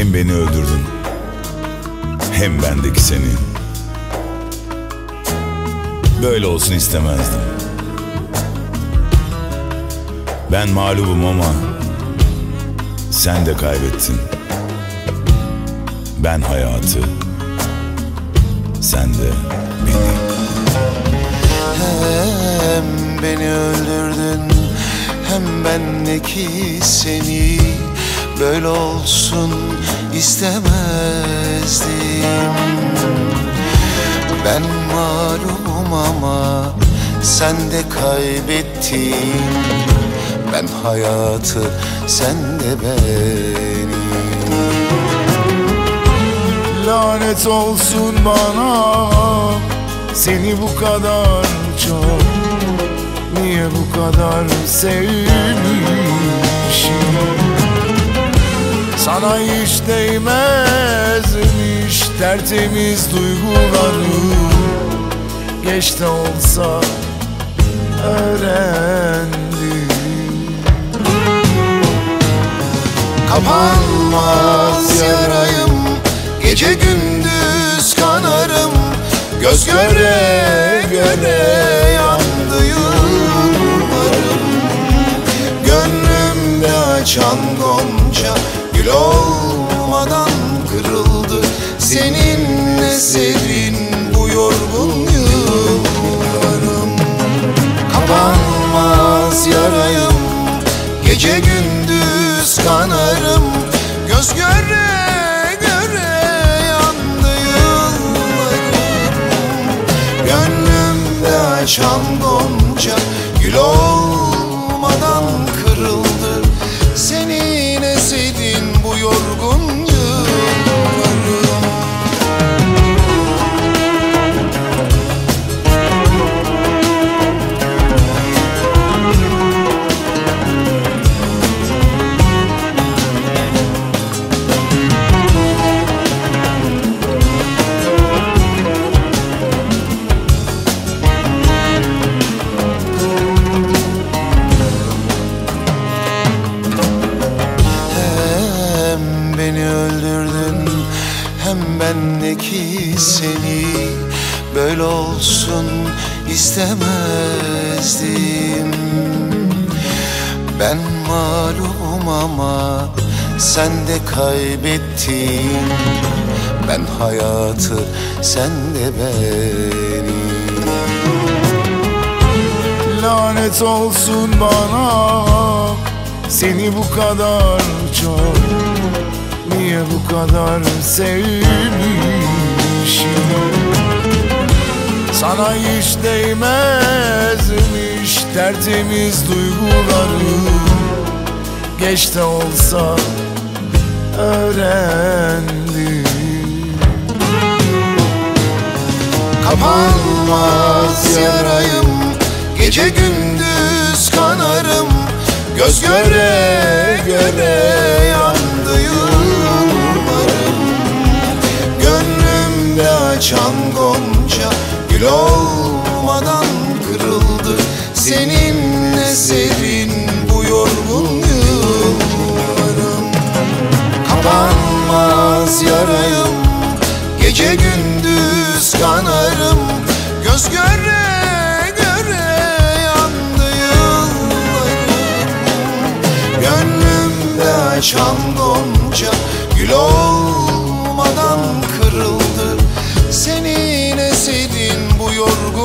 Hem beni öldürdün Hem bendeki seni. Böyle olsun istemezdim. Ben mağlubum ama Sen de kaybettin. Ben hayatı Sen de beni. Hem beni öldürdün hem bendeki seni Böyle olsun istemezdim. Ben mağlubum ama sen de kaybettin. Ben hayatı sen de beni Lanet olsun bana Seni bu kadar çok. Niye bu kadar sevmişim Sana hiç değmezmiş Tertemiz duyguları. Geç de olsa öğrendim. Kapanmaz yarayım Gece gündüz kanarım. Göz göre göre yandı yıllarım. Gönlümde açan gonca Gül olmadan kırıldı. Seninle serin bu yorgun yıllarım? Kapanmaz yarayım Gece gündüz kanarım. Göz göre göre yandı yıllarım. Gönlümde açan gonca Gül olmadan hem bendeki seni Böyle olsun istemezdim. Ben mağlubum ama sen de kaybettin. Ben hayatı sen de beni Lanet olsun bana Seni bu kadar çok kadar sevmişim. Sana hiç değmezmiş Tertemiz duyguları Geç de olsa öğrendim. Kapanmaz yarayım Gece gündüz kanarım. Göz göre göre yandı açan gonca Gül olmadan kırıldı. Seninle serin bu yorgun yıllarım. Kapanmaz yarayım Gece gündüz kanarım. Göz göre göre yandı yıllarım. Gönlümde açan gonca Gül olmadan bilseydin bu yorgun